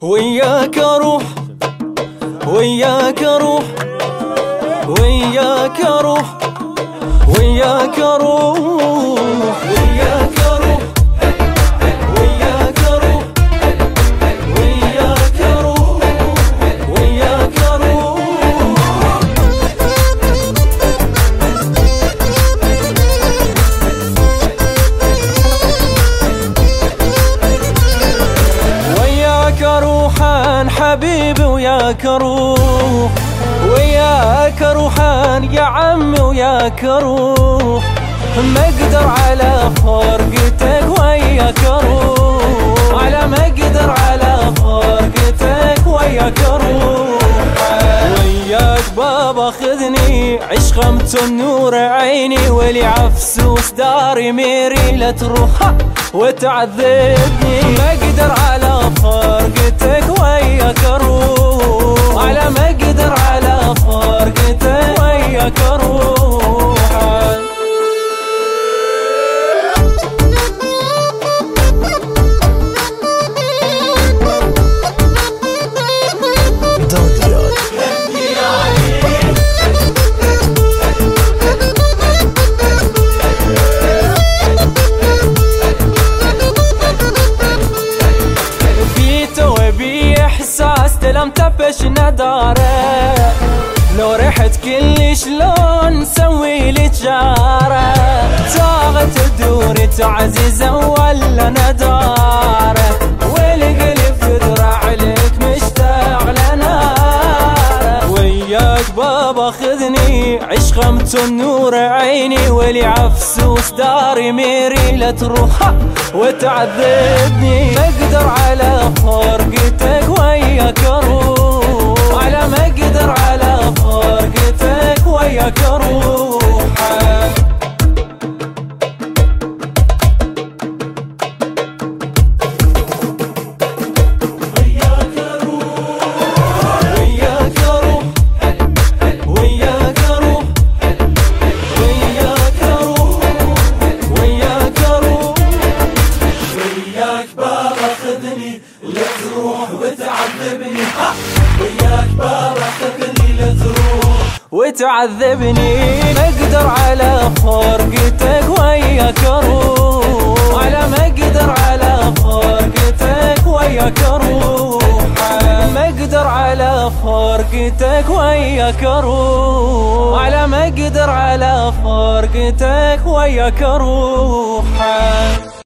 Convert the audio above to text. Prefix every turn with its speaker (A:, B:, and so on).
A: وياك أروح وياك أروح وياك أروح وياك أروح وياك روحان حبيبي وياك روح وياك روحان يا عمي وياك روح. ما أقدر على فرقتك وياك روح على ما أقدر على فرقتك وياك روح. وياك بابا خذني عش خمت النور عيني ولي عفسوس داري ميري لا تروح وتعذبني. ما أقدر على فرقتك معاك اروحك بيته وبيحساس تلم تبش نداره رحت كل شلون نسوي لي جارة. تاغت تدور تعزيزه ولا نداره والقلب تدرع لك مشتاق لناره وياك بابا خذني عش خمت النور عيني. ولي عفسوس داري ميري لا تروح وتعذبني. أقدر على فرقتك وياك لا تروح وتعذبني. وياك بابا خذني لا تروح وتعذبني. ما أقدر على فرقتك وياك أروح على ما أقدر على فرقتك وياك أروح ما أقدر على فرقتك وياك أروح على ما أقدر على فرقتك وياك أروح